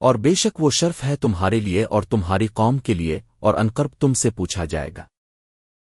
اور بے شک وہ شرف ہے تمہارے لیے اور تمہاری قوم کے لیے اور انقرب تم سے پوچھا جائے گا۔